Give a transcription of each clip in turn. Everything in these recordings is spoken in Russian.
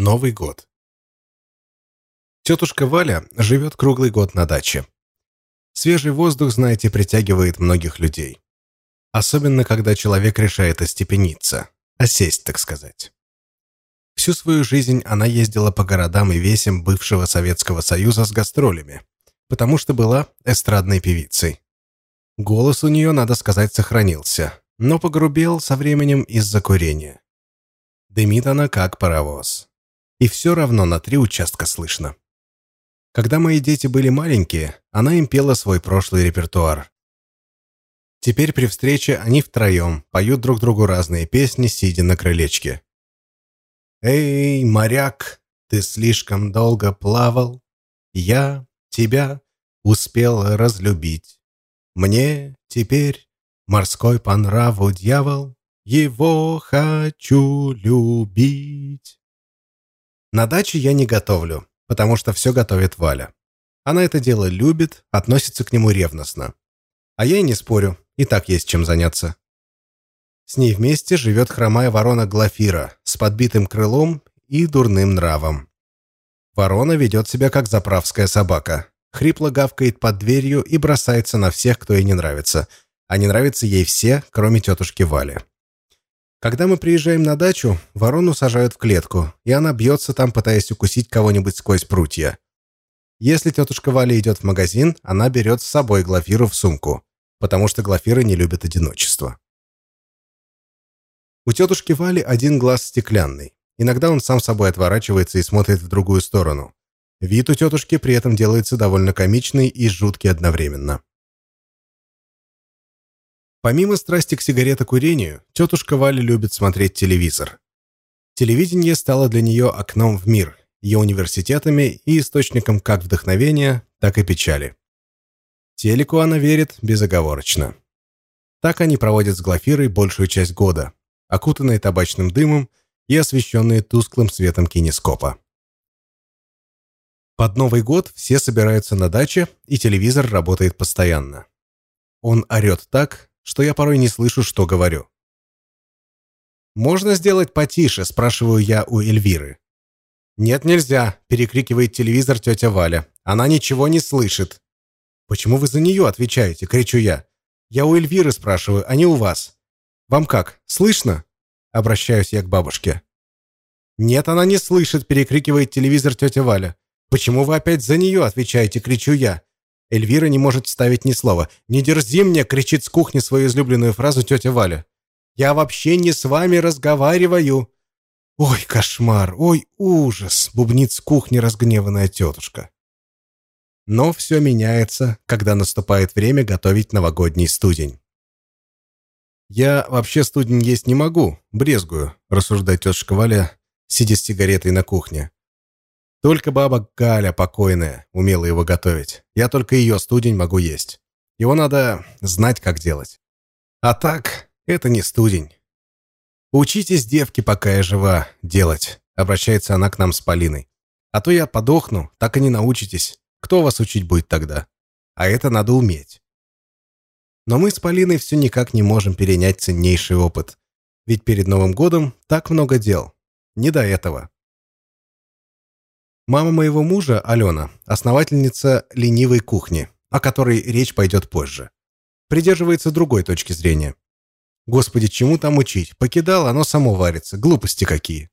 Новый год. Тетушка Валя живет круглый год на даче. Свежий воздух, знаете, притягивает многих людей. Особенно, когда человек решает остепениться, осесть, так сказать. Всю свою жизнь она ездила по городам и весям бывшего Советского Союза с гастролями, потому что была эстрадной певицей. Голос у нее, надо сказать, сохранился, но погрубел со временем из-за курения. Дымит она, как паровоз и все равно на три участка слышно. Когда мои дети были маленькие, она им пела свой прошлый репертуар. Теперь при встрече они втроем поют друг другу разные песни, сидя на крылечке. «Эй, моряк, ты слишком долго плавал, я тебя успел разлюбить. Мне теперь морской по нраву дьявол, его хочу любить». На даче я не готовлю, потому что все готовит Валя. Она это дело любит, относится к нему ревностно. А я и не спорю, и так есть чем заняться. С ней вместе живет хромая ворона Глафира с подбитым крылом и дурным нравом. Ворона ведет себя как заправская собака. Хрипло гавкает под дверью и бросается на всех, кто ей не нравится. А не нравятся ей все, кроме тетушки Вали. Когда мы приезжаем на дачу, ворону сажают в клетку, и она бьется там, пытаясь укусить кого-нибудь сквозь прутья. Если тетушка Валя идет в магазин, она берет с собой Глафиру в сумку, потому что Глафира не любит одиночество. У тетушки Вали один глаз стеклянный. Иногда он сам собой отворачивается и смотрит в другую сторону. Вид у тетушки при этом делается довольно комичный и жуткий одновременно. Помимо страсти к сигаретокурению, тетушка Валя любит смотреть телевизор. Телевидение стало для нее окном в мир, ее университетами и источником как вдохновения, так и печали. Телеку она верит безоговорочно. Так они проводят с Глафирой большую часть года, окутанные табачным дымом и освещенные тусклым светом кинескопа. Под Новый год все собираются на даче, и телевизор работает постоянно. Он орет так, что я порой не слышу, что говорю. «Можно сделать потише?» – спрашиваю я у Эльвиры. «Нет, нельзя», – перекрикивает телевизор тетя Валя. «Она ничего не слышит». «Почему вы за нее отвечаете?» – кричу я. «Я у Эльвиры спрашиваю, а не у вас. Вам как, слышно?» – обращаюсь я к бабушке. «Нет, она не слышит», – перекрикивает телевизор тетя Валя. «Почему вы опять за нее отвечаете?» – кричу я. Эльвира не может вставить ни слова. «Не дерзи мне!» — кричит с кухни свою излюбленную фразу тетя Валя. «Я вообще не с вами разговариваю!» «Ой, кошмар! Ой, ужас!» — бубнит с кухни разгневанная тетушка. Но все меняется, когда наступает время готовить новогодний студень. «Я вообще студень есть не могу, брезгую», — рассуждает тетушка Валя, сидя с сигаретой на кухне. Только баба Галя покойная умела его готовить. Я только ее студень могу есть. Его надо знать, как делать. А так, это не студень. «Учитесь, девки, пока я жива, делать», — обращается она к нам с Полиной. «А то я подохну, так и не научитесь. Кто вас учить будет тогда? А это надо уметь». Но мы с Полиной все никак не можем перенять ценнейший опыт. Ведь перед Новым годом так много дел. Не до этого. Мама моего мужа, Алена, основательница ленивой кухни, о которой речь пойдет позже. Придерживается другой точки зрения. Господи, чему там учить? Покидал, оно само варится. Глупости какие.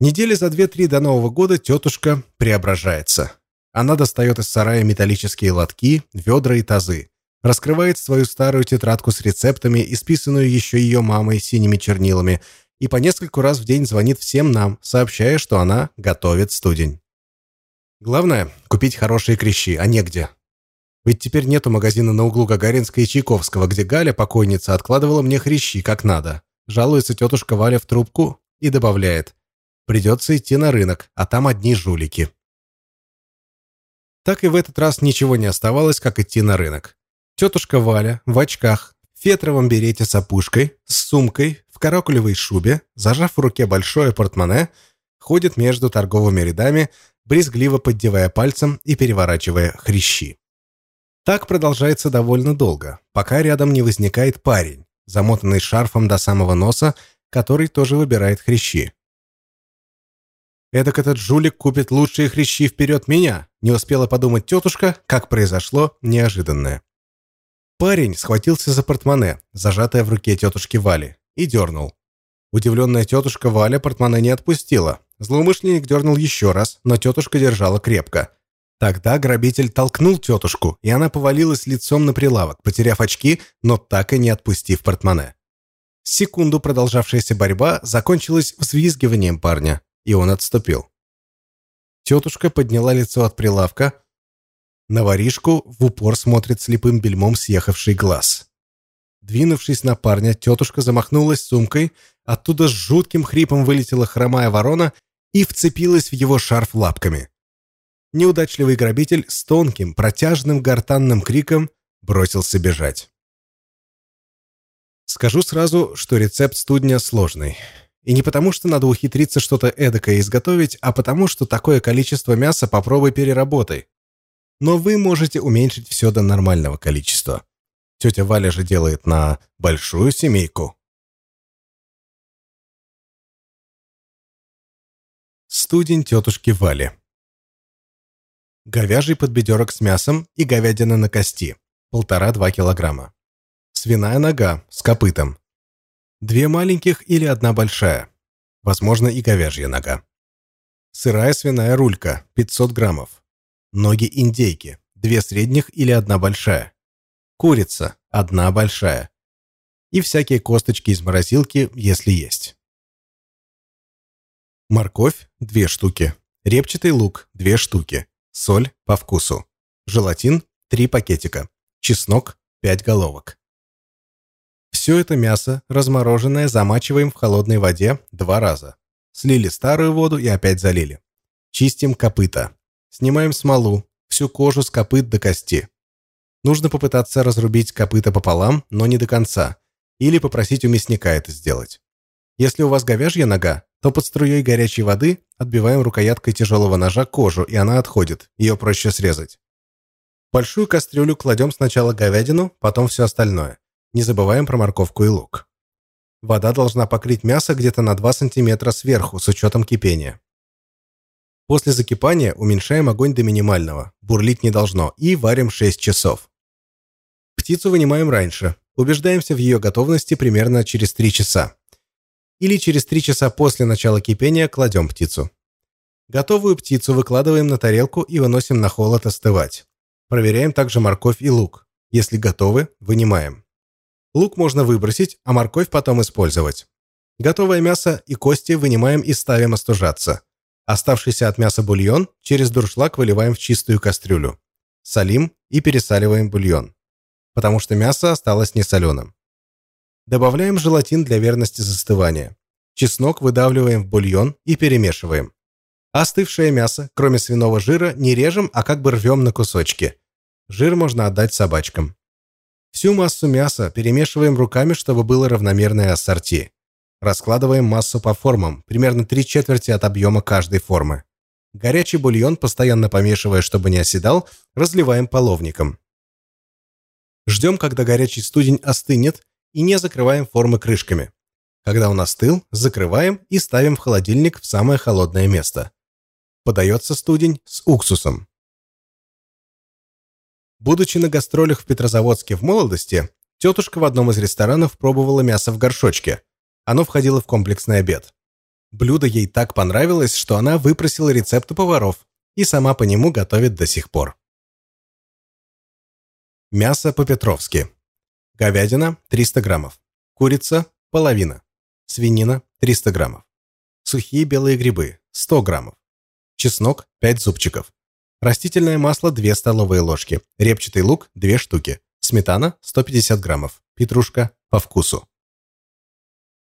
Недели за две-три до Нового года тетушка преображается. Она достает из сарая металлические лотки, ведра и тазы, раскрывает свою старую тетрадку с рецептами, исписанную еще ее мамой синими чернилами, и по нескольку раз в день звонит всем нам, сообщая, что она готовит студень. Главное – купить хорошие крещи, а негде. Ведь теперь нету магазина на углу Гагаринска и Чайковского, где Галя, покойница, откладывала мне хрящи как надо. Жалуется тетушка Валя в трубку и добавляет. Придется идти на рынок, а там одни жулики. Так и в этот раз ничего не оставалось, как идти на рынок. Тетушка Валя в очках, в фетровом берете с опушкой, с сумкой, каракулевой шубе, зажав в руке большое портмоне, ходит между торговыми рядами, брезгливо поддевая пальцем и переворачивая хрящи. Так продолжается довольно долго, пока рядом не возникает парень, замотанный шарфом до самого носа, который тоже выбирает хрящи. Эдак этот жулик купит лучшие хрящи вперед меня. Не успела подумать тетушка, как произошло неожиданное. Парень схватился за портмоне, зажатое в руке тетушки Вали, и дернул. Удивленная тетушка Валя портмоне не отпустила. Злоумышленник дернул еще раз, но тетушка держала крепко. Тогда грабитель толкнул тетушку, и она повалилась лицом на прилавок, потеряв очки, но так и не отпустив портмоне. Секунду продолжавшаяся борьба закончилась взвизгиванием парня, и он отступил. Тетушка подняла лицо от прилавка. На воришку в упор смотрит слепым бельмом съехавший глаз. Двинувшись на парня, тетушка замахнулась сумкой, оттуда с жутким хрипом вылетела хромая ворона и вцепилась в его шарф лапками. Неудачливый грабитель с тонким, протяжным гортанным криком бросился бежать. Скажу сразу, что рецепт студня сложный. И не потому, что надо ухитриться что-то эдакое изготовить, а потому, что такое количество мяса попробуй переработай. Но вы можете уменьшить все до нормального количества. Тетя Валя же делает на большую семейку. Студень тетушки Вали. Говяжий подбедерок с мясом и говядина на кости. Полтора-два килограмма. Свиная нога с копытом. Две маленьких или одна большая. Возможно, и говяжья нога. Сырая свиная рулька 500 граммов. Ноги индейки. Две средних или одна большая курица – одна большая. И всякие косточки из морозилки, если есть. Морковь – две штуки. Репчатый лук – две штуки. Соль по вкусу. Желатин – три пакетика. Чеснок – пять головок. Все это мясо, размороженное, замачиваем в холодной воде два раза. Слили старую воду и опять залили. Чистим копыта. Снимаем смолу, всю кожу с копыт до кости. Нужно попытаться разрубить копыта пополам, но не до конца. Или попросить у мясника это сделать. Если у вас говяжья нога, то под струей горячей воды отбиваем рукояткой тяжелого ножа кожу, и она отходит. Ее проще срезать. В большую кастрюлю кладем сначала говядину, потом все остальное. Не забываем про морковку и лук. Вода должна покрыть мясо где-то на 2 см сверху, с учетом кипения. После закипания уменьшаем огонь до минимального, бурлить не должно, и варим 6 часов. Птицу вынимаем раньше. Убеждаемся в ее готовности примерно через 3 часа. Или через 3 часа после начала кипения кладем птицу. Готовую птицу выкладываем на тарелку и выносим на холод остывать. Проверяем также морковь и лук. Если готовы, вынимаем. Лук можно выбросить, а морковь потом использовать. Готовое мясо и кости вынимаем и ставим остужаться. Оставшийся от мяса бульон через дуршлаг выливаем в чистую кастрюлю. Солим и пересаливаем бульон потому что мясо осталось несоленым. Добавляем желатин для верности застывания. Чеснок выдавливаем в бульон и перемешиваем. Остывшее мясо, кроме свиного жира, не режем, а как бы рвем на кусочки. Жир можно отдать собачкам. Всю массу мяса перемешиваем руками, чтобы было равномерное ассорти. Раскладываем массу по формам, примерно 3 четверти от объема каждой формы. Горячий бульон, постоянно помешивая, чтобы не оседал, разливаем половником. Ждем, когда горячий студень остынет, и не закрываем формы крышками. Когда он остыл, закрываем и ставим в холодильник в самое холодное место. Подается студень с уксусом. Будучи на гастролях в Петрозаводске в молодости, тетушка в одном из ресторанов пробовала мясо в горшочке. Оно входило в комплексный обед. Блюдо ей так понравилось, что она выпросила рецепт у поваров и сама по нему готовит до сих пор. Мясо по-петровски. Говядина – 300 граммов. Курица – половина. Свинина – 300 граммов. Сухие белые грибы – 100 граммов. Чеснок – 5 зубчиков. Растительное масло – 2 столовые ложки. Репчатый лук – 2 штуки. Сметана – 150 граммов. Петрушка – по вкусу.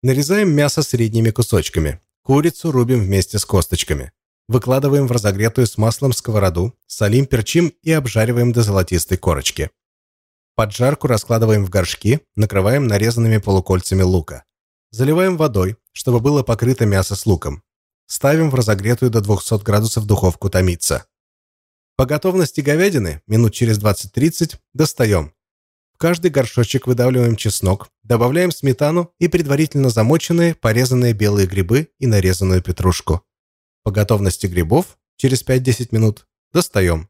Нарезаем мясо средними кусочками. Курицу рубим вместе с косточками. Выкладываем в разогретую с маслом сковороду, солим, перчим и обжариваем до золотистой корочки. Поджарку раскладываем в горшки, накрываем нарезанными полукольцами лука. Заливаем водой, чтобы было покрыто мясо с луком. Ставим в разогретую до 200 градусов духовку томиться. По готовности говядины, минут через 20-30, достаем. В каждый горшочек выдавливаем чеснок, добавляем сметану и предварительно замоченные, порезанные белые грибы и нарезанную петрушку. По готовности грибов через 5-10 минут достаем.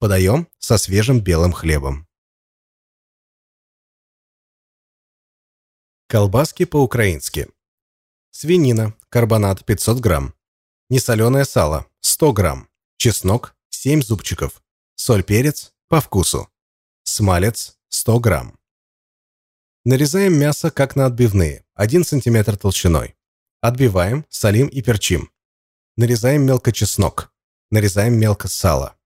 Подаем со свежим белым хлебом. Колбаски по-украински. Свинина, карбонат 500 грамм. Несоленое сало 100 грамм. Чеснок 7 зубчиков. Соль-перец по вкусу. Смалец 100 грамм. Нарезаем мясо как на отбивные, 1 см толщиной. Отбиваем, солим и перчим. Нарезаем мелко чеснок. Нарезаем мелко сало.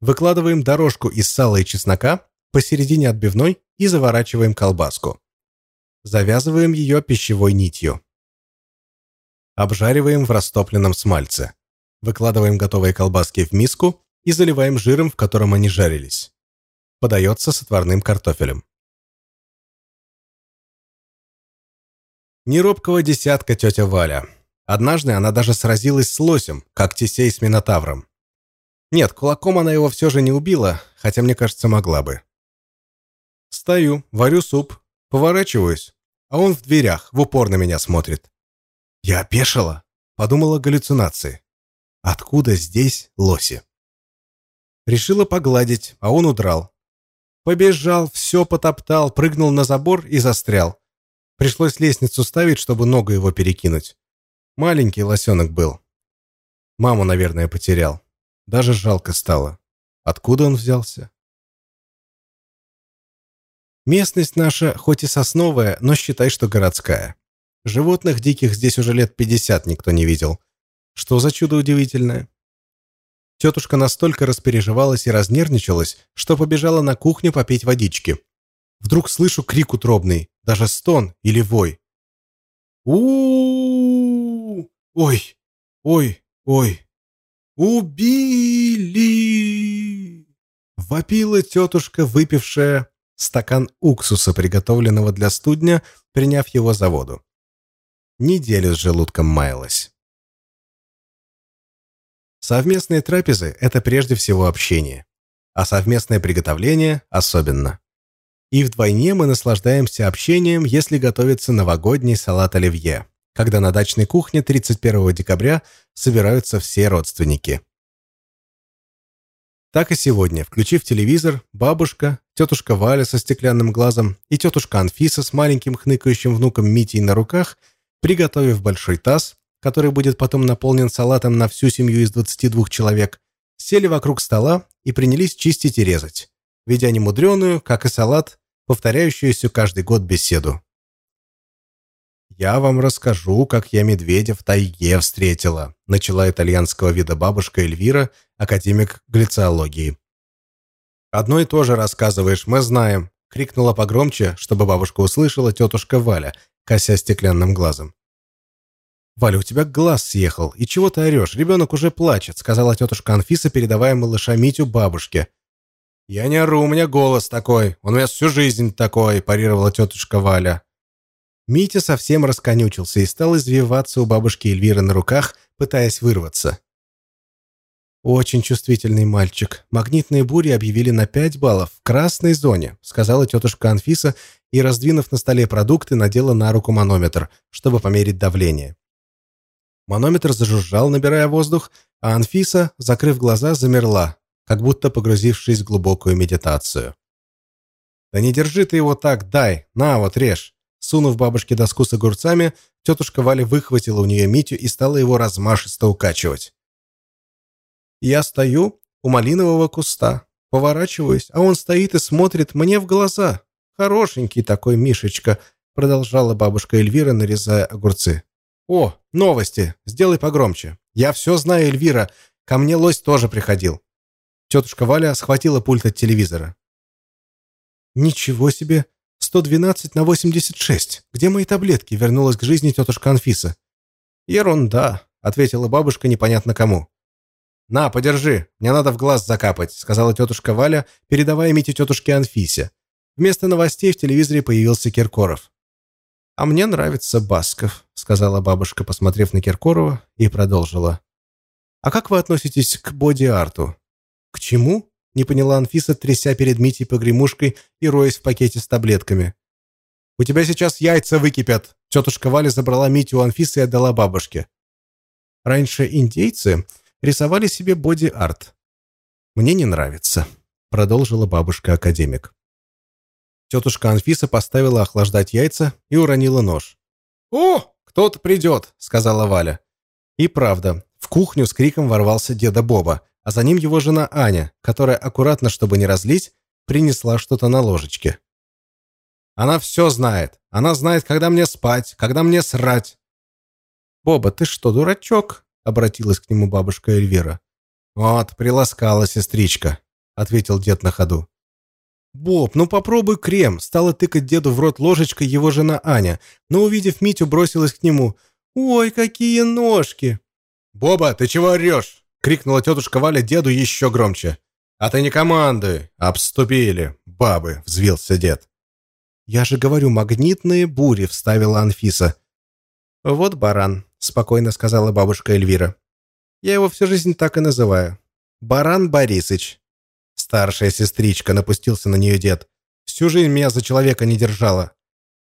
Выкладываем дорожку из сала и чеснока посередине отбивной и заворачиваем колбаску. Завязываем ее пищевой нитью. Обжариваем в растопленном смальце. Выкладываем готовые колбаски в миску и заливаем жиром, в котором они жарились. Подается с отварным картофелем. Неробкого десятка тетя Валя. Однажды она даже сразилась с лосем, как Тесей с Минотавром. Нет, кулаком она его все же не убила, хотя, мне кажется, могла бы. Стою, варю суп, поворачиваюсь, а он в дверях, в упор на меня смотрит. Я опешила, подумала галлюцинации. Откуда здесь лоси? Решила погладить, а он удрал. Побежал, все потоптал, прыгнул на забор и застрял. Пришлось лестницу ставить, чтобы ногу его перекинуть. Маленький лосенок был. Маму, наверное, потерял. Даже жалко стало. Откуда он взялся? Местность наша, хоть и сосновая, но считай, что городская. Животных диких здесь уже лет 50 никто не видел. Что за чудо удивительное? Тетушка настолько распереживалась и разнервничалась, что побежала на кухню попить водички. Вдруг слышу крик утробный, даже стон или вой. у Ой, ой, ой. «Убили!» Вопила тетушка, выпившая стакан уксуса, приготовленного для студня, приняв его за воду. Неделю с желудком маялась. Совместные трапезы – это прежде всего общение, а совместное приготовление – особенно. И вдвойне мы наслаждаемся общением, если готовится новогодний салат оливье, когда на дачной кухне 31 декабря собираются все родственники. Так и сегодня, включив телевизор, бабушка, тетушка Валя со стеклянным глазом и тетушка Анфиса с маленьким хныкающим внуком Митей на руках, приготовив большой таз, который будет потом наполнен салатом на всю семью из 22 человек, сели вокруг стола и принялись чистить и резать, ведя немудреную, как и салат, повторяющуюся каждый год беседу. «Я вам расскажу, как я медведя в тайге встретила», начала итальянского вида бабушка Эльвира, академик глициологии. «Одно и то же рассказываешь, мы знаем», крикнула погромче, чтобы бабушка услышала тетушка Валя, кося стеклянным глазом. «Валя, у тебя глаз съехал, и чего ты орешь? Ребенок уже плачет», сказала тетушка Анфиса, передавая малыша Митю бабушке. «Я не ору, у меня голос такой, он у меня всю жизнь такой», парировала тетушка Валя. Митя совсем расконючился и стал извиваться у бабушки Эльвиры на руках, пытаясь вырваться. «Очень чувствительный мальчик. Магнитные бури объявили на 5 баллов в красной зоне», сказала тетушка Анфиса и, раздвинув на столе продукты, надела на руку манометр, чтобы померить давление. Манометр зажужжал, набирая воздух, а Анфиса, закрыв глаза, замерла, как будто погрузившись в глубокую медитацию. «Да не держи ты его так, дай, на вот, режь!» Сунув бабушке доску с огурцами, тетушка Валя выхватила у нее Митю и стала его размашисто укачивать. Я стою у малинового куста, поворачиваюсь, а он стоит и смотрит мне в глаза. Хорошенький такой Мишечка, продолжала бабушка Эльвира, нарезая огурцы. «О, новости! Сделай погромче. Я все знаю, Эльвира. Ко мне лось тоже приходил». Тетушка Валя схватила пульт от телевизора. «Ничего себе! 112 на 86. Где мои таблетки?» Вернулась к жизни тетушка Анфиса. «Ерунда», — ответила бабушка непонятно кому. «На, подержи, мне надо в глаз закапать», — сказала тетушка Валя, передавая Мите тетушке Анфисе. Вместо новостей в телевизоре появился Киркоров. «А мне нравится Басков», — сказала бабушка, посмотрев на Киркорова, и продолжила. «А как вы относитесь к боди-арту?» «К чему?» Не поняла Анфиса, тряся перед Митей погремушкой и роясь в пакете с таблетками. «У тебя сейчас яйца выкипят!» Тетушка Валя забрала Митю у Анфисы и отдала бабушке. Раньше индейцы рисовали себе боди-арт. Мне не нравится, продолжила бабушка-академик. Тетушка Анфиса поставила охлаждать яйца и уронила нож. «О, кто-то придет», — сказала Валя. И правда, в кухню с криком ворвался деда Боба, а за ним его жена Аня, которая аккуратно, чтобы не разлить, принесла что-то на ложечке. «Она все знает. Она знает, когда мне спать, когда мне срать». «Боба, ты что, дурачок?» — обратилась к нему бабушка Эльвира. «Вот, приласкала сестричка», — ответил дед на ходу. «Боб, ну попробуй крем!» Стала тыкать деду в рот ложечкой его жена Аня, но, увидев Митю, бросилась к нему. «Ой, какие ножки!» «Боба, ты чего орешь?» — крикнула тетушка Валя деду еще громче. «А ты не команды! Обступили! Бабы!» — взвился дед. «Я же говорю, магнитные бури!» — вставила Анфиса. «Вот баран», — спокойно сказала бабушка Эльвира. «Я его всю жизнь так и называю. Баран Борисыч. Старшая сестричка, напустился на нее дед. Всю жизнь меня за человека не держала.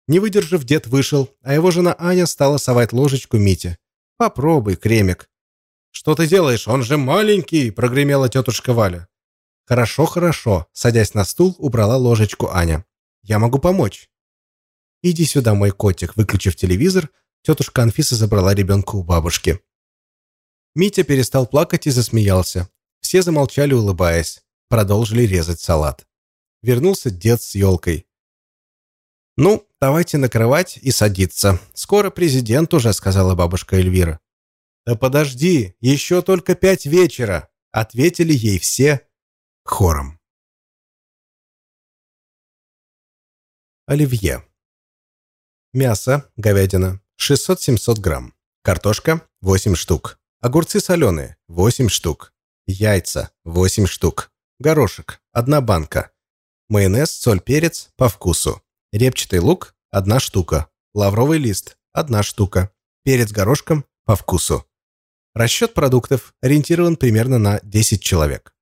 Не выдержав, дед вышел, а его жена Аня стала совать ложечку Мите. «Попробуй, кремик». «Что ты делаешь? Он же маленький!» – прогремела тетушка Валя. «Хорошо, хорошо», – садясь на стул, убрала ложечку Аня. «Я могу помочь». «Иди сюда, мой котик», – выключив телевизор, тетушка Анфиса забрала ребенка у бабушки. Митя перестал плакать и засмеялся. Все замолчали, улыбаясь продолжили резать салат. Вернулся дед с елкой. «Ну, давайте накрывать и садиться. Скоро президент уже», — сказала бабушка Эльвира. «Да подожди, еще только пять вечера», — ответили ей все хором. Оливье. Мясо, говядина, 600-700 грамм. Картошка, 8 штук. Огурцы соленые, 8 штук. Яйца, 8 штук. Горошек – одна банка. Майонез, соль, перец по вкусу. Репчатый лук – одна штука. Лавровый лист – одна штука. Перец горошком по вкусу. Расчет продуктов ориентирован примерно на 10 человек.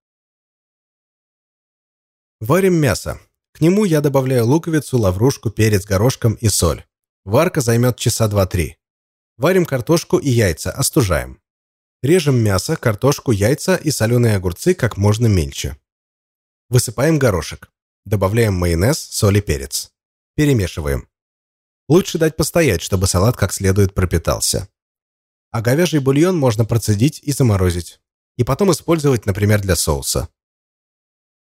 Варим мясо. К нему я добавляю луковицу, лаврушку, перец горошком и соль. Варка займет часа 2-3. Варим картошку и яйца, остужаем. Режем мясо, картошку, яйца и соленые огурцы как можно мельче. Высыпаем горошек. Добавляем майонез, соль и перец. Перемешиваем. Лучше дать постоять, чтобы салат как следует пропитался. А говяжий бульон можно процедить и заморозить. И потом использовать, например, для соуса.